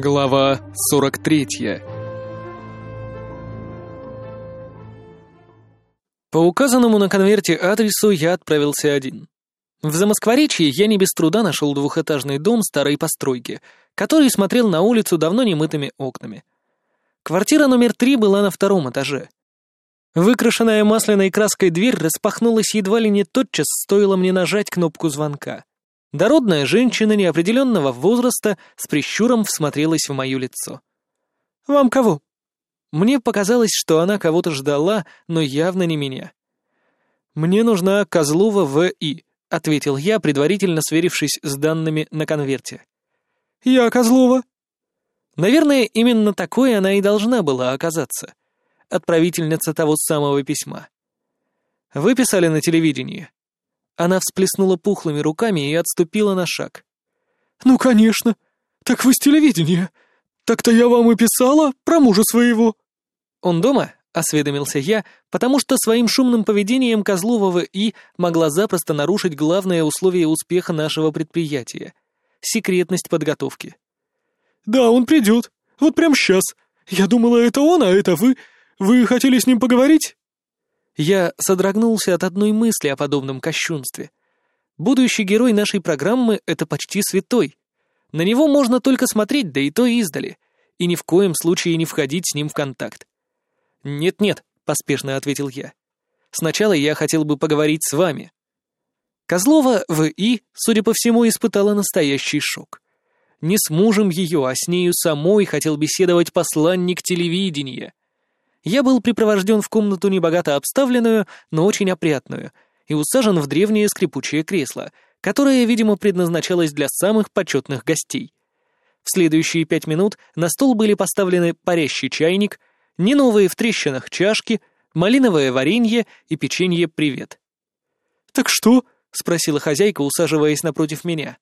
Глава 43 По указанному на конверте адресу я отправился один. В Замоскворечье я не без труда нашел двухэтажный дом старой постройки, который смотрел на улицу давно немытыми окнами. Квартира номер три была на втором этаже. Выкрашенная масляной краской дверь распахнулась едва ли не тотчас, стоило мне нажать кнопку звонка. Дородная женщина неопределенного возраста с прищуром всмотрелась в мое лицо. «Вам кого?» Мне показалось, что она кого-то ждала, но явно не меня. «Мне нужна Козлова В.И», — ответил я, предварительно сверившись с данными на конверте. «Я Козлова». Наверное, именно такой она и должна была оказаться. Отправительница того самого письма. «Вы писали на телевидении?» Она всплеснула пухлыми руками и отступила на шаг. «Ну, конечно. Так вы с телевидения. Так-то я вам и писала про мужа своего». «Он дома?» — осведомился я, потому что своим шумным поведением Козлова и могла запросто нарушить главное условие успеха нашего предприятия — секретность подготовки. «Да, он придет. Вот прямо сейчас. Я думала, это он, а это вы. Вы хотели с ним поговорить?» Я содрогнулся от одной мысли о подобном кощунстве. Будущий герой нашей программы — это почти святой. На него можно только смотреть, да и то издали, и ни в коем случае не входить с ним в контакт. «Нет-нет», — поспешно ответил я. «Сначала я хотел бы поговорить с вами». Козлова В.И., судя по всему, испытала настоящий шок. Не с мужем ее, а с нею самой хотел беседовать посланник телевидения я был припровожден в комнату небогато обставленную, но очень опрятную, и усажен в древнее скрипучее кресло, которое, видимо, предназначалось для самых почетных гостей. В следующие пять минут на стол были поставлены парящий чайник, не новые в трещинах чашки, малиновое варенье и печенье «Привет». «Так что?» — спросила хозяйка, усаживаясь напротив меня.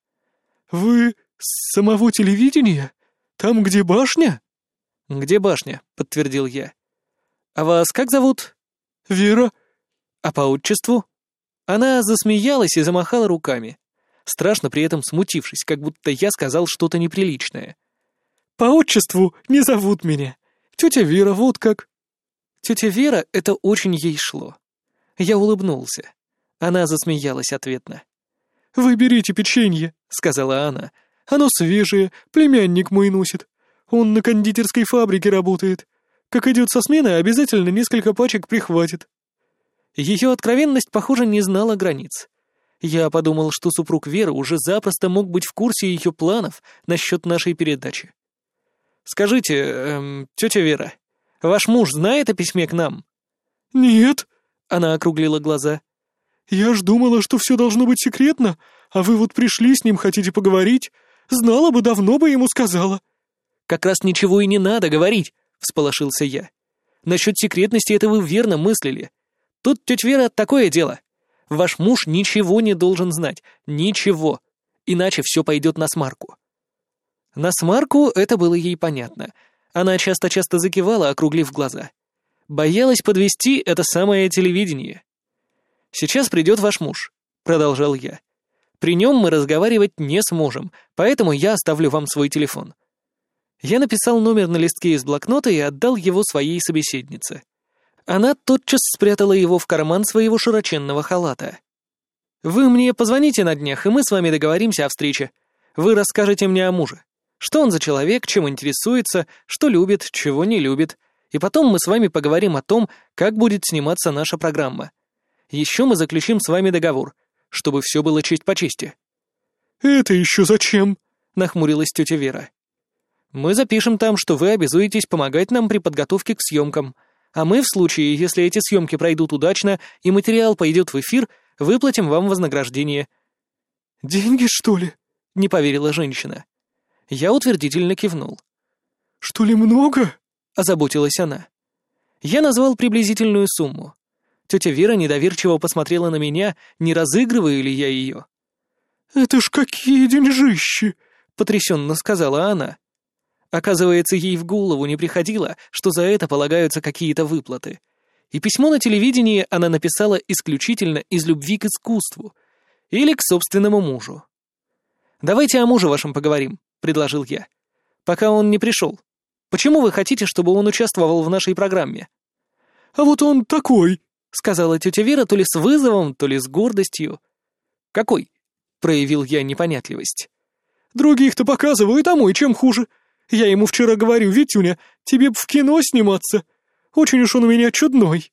«Вы с самого телевидения? Там, где башня?» «Где башня?» — подтвердил я. «А вас как зовут?» «Вера». «А по отчеству?» Она засмеялась и замахала руками, страшно при этом смутившись, как будто я сказал что-то неприличное. «По отчеству не зовут меня. Тетя Вера, вот как». Тетя Вера — это очень ей шло. Я улыбнулся. Она засмеялась ответно. «Вы берите печенье», — сказала она. «Оно свежее, племянник мой носит. Он на кондитерской фабрике работает. Как идет со смены, обязательно несколько пачек прихватит. Ее откровенность, похоже, не знала границ. Я подумал, что супруг Веры уже запросто мог быть в курсе ее планов насчет нашей передачи. «Скажите, эм, тетя Вера, ваш муж знает о письме к нам?» «Нет», — она округлила глаза. «Я ж думала, что все должно быть секретно, а вы вот пришли с ним, хотите поговорить. Знала бы, давно бы ему сказала». «Как раз ничего и не надо говорить. — всполошился я. «Насчет секретности это вы верно мыслили. Тут, тетя Вера, такое дело. Ваш муж ничего не должен знать. Ничего. Иначе все пойдет на смарку». На смарку это было ей понятно. Она часто-часто закивала, округлив глаза. Боялась подвести это самое телевидение. «Сейчас придет ваш муж», — продолжал я. «При нем мы разговаривать не сможем, поэтому я оставлю вам свой телефон. Я написал номер на листке из блокнота и отдал его своей собеседнице. Она тотчас спрятала его в карман своего широченного халата. «Вы мне позвоните на днях, и мы с вами договоримся о встрече. Вы расскажете мне о муже. Что он за человек, чем интересуется, что любит, чего не любит. И потом мы с вами поговорим о том, как будет сниматься наша программа. Еще мы заключим с вами договор, чтобы все было честь по чести». «Это еще зачем?» — нахмурилась тетя Вера. Мы запишем там, что вы обязуетесь помогать нам при подготовке к съемкам, а мы, в случае, если эти съемки пройдут удачно и материал пойдет в эфир, выплатим вам вознаграждение». «Деньги, что ли?» — не поверила женщина. Я утвердительно кивнул. «Что ли много?» — озаботилась она. Я назвал приблизительную сумму. Тетя Вера недоверчиво посмотрела на меня, не разыгрываю ли я ее. «Это ж какие деньжищи!» — потрясенно сказала она. Оказывается, ей в голову не приходило, что за это полагаются какие-то выплаты. И письмо на телевидении она написала исключительно из любви к искусству или к собственному мужу. «Давайте о муже вашем поговорим», — предложил я. Пока он не пришел. Почему вы хотите, чтобы он участвовал в нашей программе?» «А вот он такой», — сказала тетя Вера то ли с вызовом, то ли с гордостью. «Какой?» — проявил я непонятливость. «Других-то показывают, а мой чем хуже. Я ему вчера говорю, Витюня, тебе б в кино сниматься. Очень уж он у меня чудной».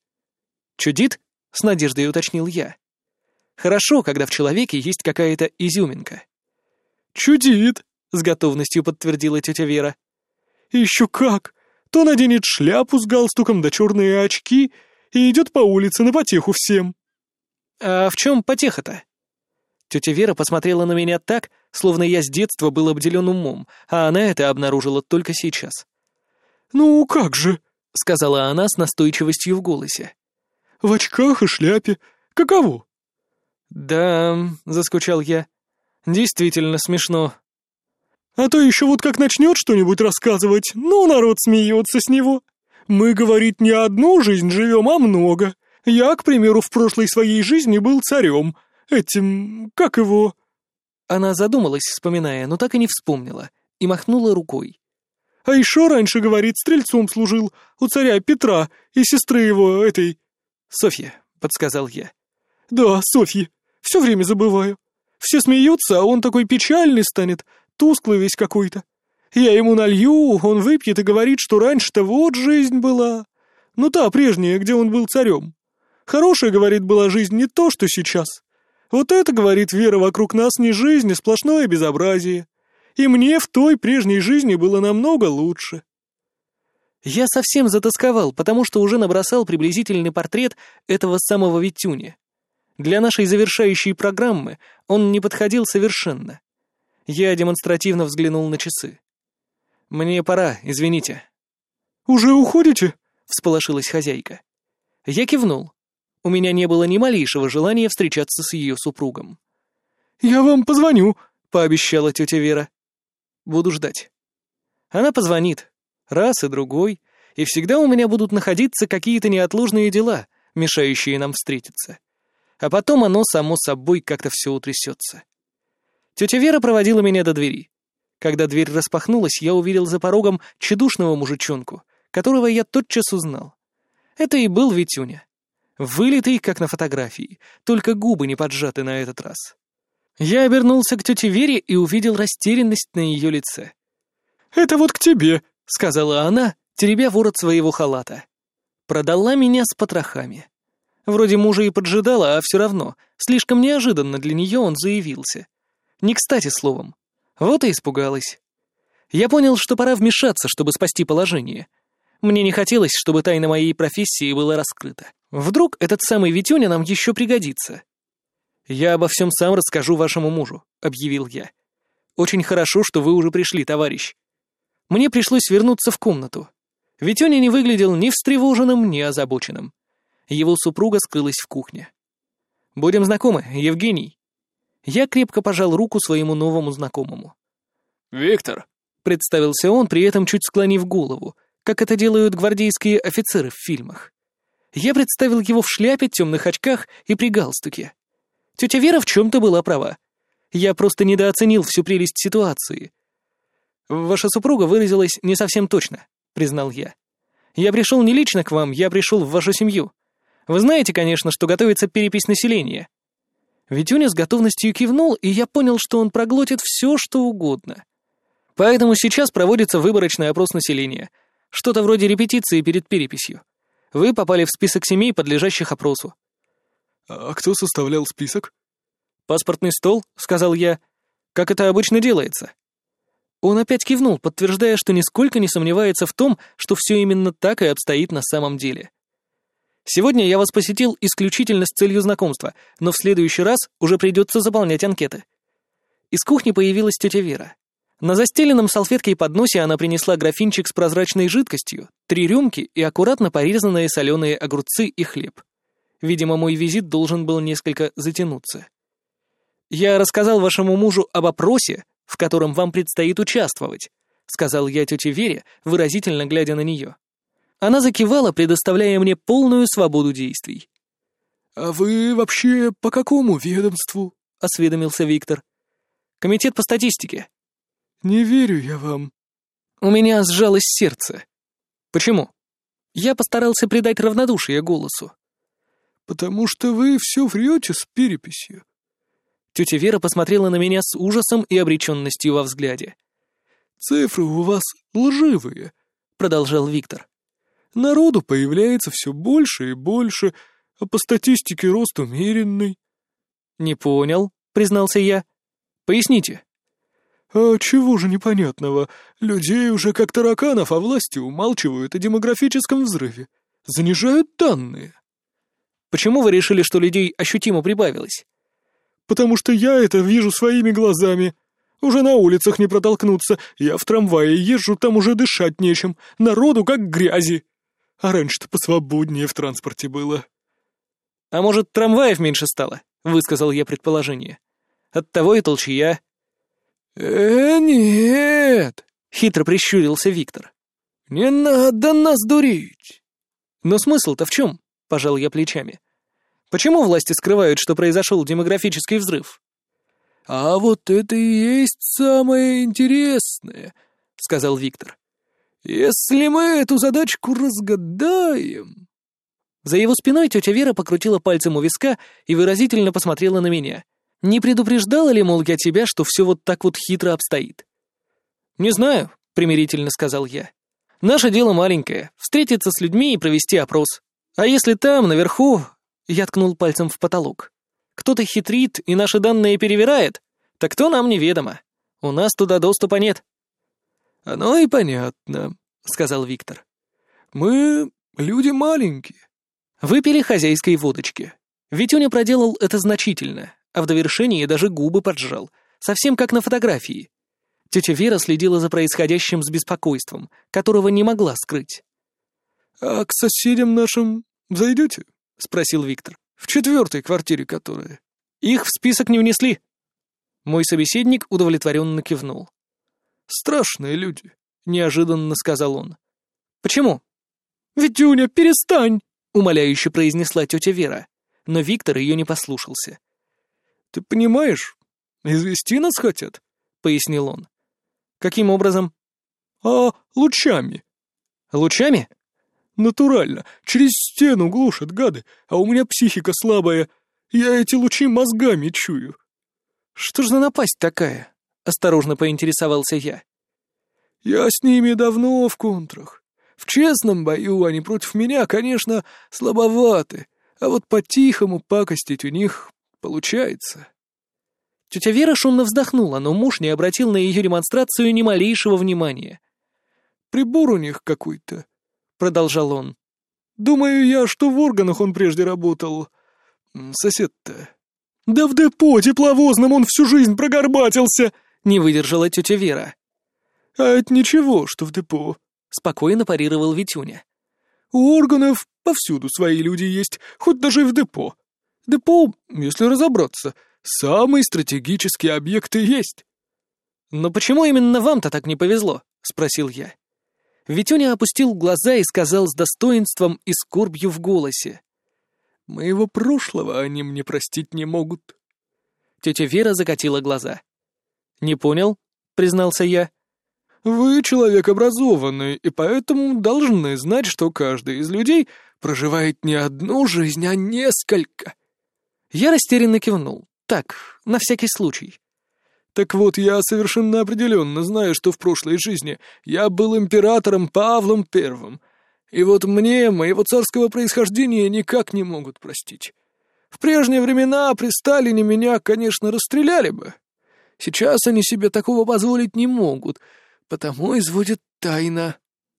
«Чудит?» — с надеждой уточнил я. «Хорошо, когда в человеке есть какая-то изюминка». «Чудит», — с готовностью подтвердила тетя Вера. «Еще как! То наденет шляпу с галстуком да черные очки и идет по улице на потеху всем». «А в чем потеха-то?» Тетя Вера посмотрела на меня так, словно я с детства был обделен умом, а она это обнаружила только сейчас. «Ну, как же?» — сказала она с настойчивостью в голосе. «В очках и шляпе. Каково?» «Да», — заскучал я, — «действительно смешно». «А то еще вот как начнет что-нибудь рассказывать, ну, народ смеется с него. Мы, говорит, не одну жизнь живем, а много. Я, к примеру, в прошлой своей жизни был царем, Этим... как его...» Она задумалась, вспоминая, но так и не вспомнила, и махнула рукой. «А еще раньше, говорит, стрельцом служил у царя Петра и сестры его, этой...» «Софья», — подсказал я. «Да, Софья. Все время забываю. Все смеются, а он такой печальный станет, тусклый весь какой-то. Я ему налью, он выпьет и говорит, что раньше-то вот жизнь была. Ну та прежняя, где он был царем. Хорошая, говорит, была жизнь не то, что сейчас. Вот это, говорит Вера, вокруг нас не жизнь, а сплошное безобразие. И мне в той прежней жизни было намного лучше. Я совсем затасковал, потому что уже набросал приблизительный портрет этого самого Витюни. Для нашей завершающей программы он не подходил совершенно. Я демонстративно взглянул на часы. «Мне пора, извините». «Уже уходите?» — всполошилась хозяйка. Я кивнул. У меня не было ни малейшего желания встречаться с ее супругом. «Я вам позвоню», — пообещала тетя Вера. «Буду ждать». Она позвонит. Раз и другой. И всегда у меня будут находиться какие-то неотложные дела, мешающие нам встретиться. А потом оно само собой как-то все утрясется. Тетя Вера проводила меня до двери. Когда дверь распахнулась, я увидел за порогом чедушного мужичонку, которого я тотчас узнал. Это и был Витюня. Вылитый, как на фотографии, только губы не поджаты на этот раз. Я обернулся к тете Вере и увидел растерянность на ее лице. «Это вот к тебе», — сказала она, теребя ворот своего халата. Продала меня с потрохами. Вроде мужа и поджидала, а все равно, слишком неожиданно для нее он заявился. Не кстати словом. Вот и испугалась. Я понял, что пора вмешаться, чтобы спасти положение. Мне не хотелось, чтобы тайна моей профессии была раскрыта. Вдруг этот самый Витюня нам еще пригодится. «Я обо всем сам расскажу вашему мужу», — объявил я. «Очень хорошо, что вы уже пришли, товарищ». Мне пришлось вернуться в комнату. Витюня не выглядел ни встревоженным, ни озабоченным. Его супруга скрылась в кухне. «Будем знакомы, Евгений». Я крепко пожал руку своему новому знакомому. «Виктор», — представился он, при этом чуть склонив голову, как это делают гвардейские офицеры в фильмах. Я представил его в шляпе, темных очках и при галстуке. Тетя Вера в чем-то была права. Я просто недооценил всю прелесть ситуации. «Ваша супруга выразилась не совсем точно», — признал я. «Я пришел не лично к вам, я пришел в вашу семью. Вы знаете, конечно, что готовится перепись населения». Витюня с готовностью кивнул, и я понял, что он проглотит все, что угодно. Поэтому сейчас проводится выборочный опрос населения. Что-то вроде репетиции перед переписью. Вы попали в список семей, подлежащих опросу». «А кто составлял список?» «Паспортный стол», — сказал я. «Как это обычно делается?» Он опять кивнул, подтверждая, что нисколько не сомневается в том, что все именно так и обстоит на самом деле. «Сегодня я вас посетил исключительно с целью знакомства, но в следующий раз уже придется заполнять анкеты». Из кухни появилась тетя Вера. На застеленном салфеткой подносе она принесла графинчик с прозрачной жидкостью, три рюмки и аккуратно порезанные соленые огурцы и хлеб. Видимо, мой визит должен был несколько затянуться. «Я рассказал вашему мужу об опросе, в котором вам предстоит участвовать», сказал я тете Вере, выразительно глядя на нее. Она закивала, предоставляя мне полную свободу действий. «А вы вообще по какому ведомству?» — осведомился Виктор. «Комитет по статистике», «Не верю я вам». У меня сжалось сердце. Почему? Я постарался придать равнодушие голосу. «Потому что вы все врете с переписью». Тетя Вера посмотрела на меня с ужасом и обреченностью во взгляде. «Цифры у вас лживые», — продолжал Виктор. «Народу появляется все больше и больше, а по статистике рост умеренный». «Не понял», — признался я. «Поясните». «А чего же непонятного? Людей уже как тараканов, а власти умалчивают о демографическом взрыве. Занижают данные». «Почему вы решили, что людей ощутимо прибавилось?» «Потому что я это вижу своими глазами. Уже на улицах не протолкнуться. Я в трамвае езжу, там уже дышать нечем. Народу как грязи. А раньше-то посвободнее в транспорте было». «А может, трамваев меньше стало?» — высказал я предположение. «Оттого и толчья». «Э, нет!» — хитро прищурился Виктор. «Не надо нас дурить!» «Но смысл-то в чем?» — пожал я плечами. «Почему власти скрывают, что произошел демографический взрыв?» «А вот это и есть самое интересное», — сказал Виктор. «Если мы эту задачку разгадаем...» За его спиной тетя Вера покрутила пальцем у виска и выразительно посмотрела на меня. Не предупреждала ли, мол, я тебя, что все вот так вот хитро обстоит? «Не знаю», — примирительно сказал я. «Наше дело маленькое — встретиться с людьми и провести опрос. А если там, наверху...» — я ткнул пальцем в потолок. «Кто-то хитрит и наши данные перевирает, так кто нам неведомо. У нас туда доступа нет». «Оно и понятно», — сказал Виктор. «Мы люди маленькие». Выпили хозяйской водочки. Витюня проделал это значительно, а в довершении даже губы поджал, совсем как на фотографии. Тетя Вера следила за происходящим с беспокойством, которого не могла скрыть. «А к соседям нашим зайдете?» — спросил Виктор. «В четвертой квартире которая?» «Их в список не внесли». Мой собеседник удовлетворенно кивнул. «Страшные люди», — неожиданно сказал он. «Почему?» «Витюня, перестань!» — умоляюще произнесла тетя Вера, но Виктор ее не послушался. «Ты понимаешь, извести нас хотят», — пояснил он. «Каким образом?» «А лучами». «Лучами?» «Натурально. Через стену глушат, гады, а у меня психика слабая. Я эти лучи мозгами чую». «Что ж за напасть такая?» — осторожно поинтересовался я. «Я с ними давно в контрах. В честном бою они против меня, конечно, слабоваты, а вот по-тихому пакостить у них Получается. Тетя Вера шумно вздохнула, но муж не обратил на ее демонстрацию ни малейшего внимания. «Прибор у них какой-то», — продолжал он. «Думаю я, что в органах он прежде работал. Сосед-то». «Да в депо тепловозном он всю жизнь прогорбатился!» — не выдержала тетя Вера. «А это ничего, что в депо», — спокойно парировал Витюня. «У органов повсюду свои люди есть, хоть даже и в депо. Депо, если разобраться, самый стратегический объект и есть. «Но почему именно вам-то так не повезло?» — спросил я. Витюня опустил глаза и сказал с достоинством и скорбью в голосе. «Моего прошлого они мне простить не могут». Тетя Вера закатила глаза. «Не понял?» — признался я. «Вы человек образованный, и поэтому должны знать, что каждый из людей проживает не одну жизнь, а несколько. Я растерянно кивнул. Так, на всякий случай. Так вот, я совершенно определенно знаю, что в прошлой жизни я был императором Павлом Первым. И вот мне, моего царского происхождения, никак не могут простить. В прежние времена при Сталине меня, конечно, расстреляли бы. Сейчас они себе такого позволить не могут, потому изводят тайно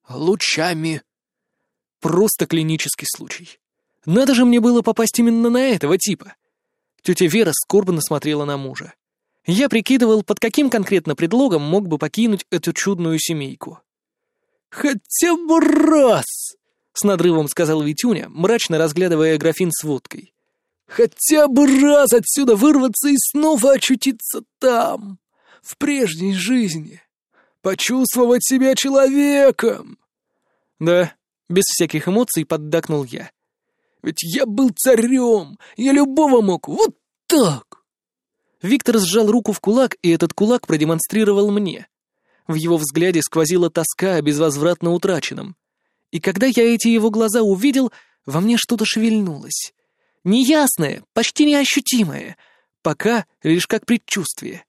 лучами. Просто клинический случай. Надо же мне было попасть именно на этого типа. Тетя Вера скорбно смотрела на мужа. Я прикидывал, под каким конкретно предлогом мог бы покинуть эту чудную семейку. «Хотя бы раз!» — с надрывом сказал Витюня, мрачно разглядывая графин с водкой. «Хотя бы раз отсюда вырваться и снова очутиться там, в прежней жизни, почувствовать себя человеком!» «Да», — без всяких эмоций поддакнул я. Ведь я был царем, я любого мог, вот так!» Виктор сжал руку в кулак, и этот кулак продемонстрировал мне. В его взгляде сквозила тоска о безвозвратно утраченном. И когда я эти его глаза увидел, во мне что-то шевельнулось. Неясное, почти неощутимое, пока лишь как предчувствие.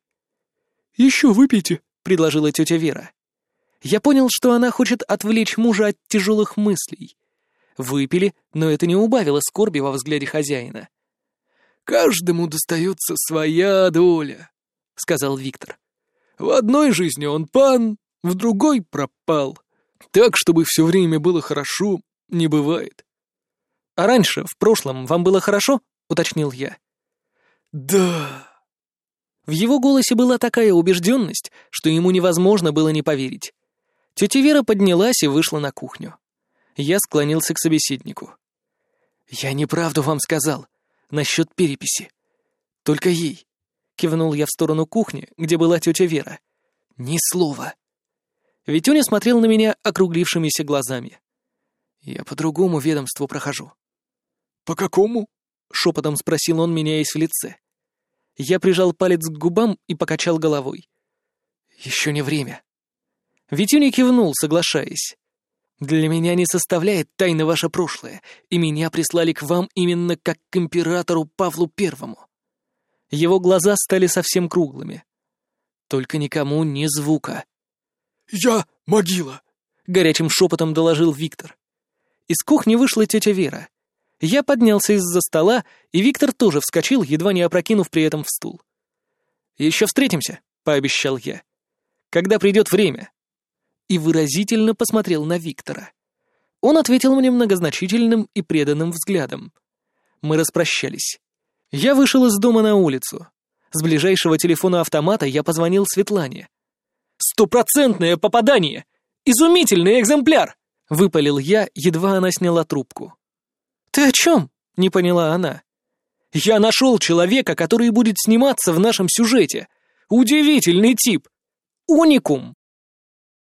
«Еще выпейте», — предложила тетя Вера. Я понял, что она хочет отвлечь мужа от тяжелых мыслей. Выпили, но это не убавило скорби во взгляде хозяина. «Каждому достается своя доля», — сказал Виктор. «В одной жизни он пан, в другой пропал. Так, чтобы все время было хорошо, не бывает». «А раньше, в прошлом, вам было хорошо?» — уточнил я. «Да». В его голосе была такая убежденность, что ему невозможно было не поверить. Тетя Вера поднялась и вышла на кухню. Я склонился к собеседнику. «Я неправду вам сказал. Насчет переписи. Только ей». Кивнул я в сторону кухни, где была тетя Вера. «Ни слова». Витюня смотрел на меня округлившимися глазами. «Я по другому ведомству прохожу». «По какому?» — шепотом спросил он, меняясь в лице. Я прижал палец к губам и покачал головой. «Еще не время». Витюня кивнул, соглашаясь. «Для меня не составляет тайны ваше прошлое, и меня прислали к вам именно как к императору Павлу Первому». Его глаза стали совсем круглыми. Только никому ни звука. «Я могила!» — горячим шепотом доложил Виктор. Из кухни вышла тетя Вера. Я поднялся из-за стола, и Виктор тоже вскочил, едва не опрокинув при этом в стул. «Еще встретимся», — пообещал я. «Когда придет время» и выразительно посмотрел на Виктора. Он ответил мне многозначительным и преданным взглядом. Мы распрощались. Я вышел из дома на улицу. С ближайшего телефона автомата я позвонил Светлане. «Стопроцентное попадание! Изумительный экземпляр!» — выпалил я, едва она сняла трубку. «Ты о чем?» — не поняла она. «Я нашел человека, который будет сниматься в нашем сюжете. Удивительный тип! Уникум!»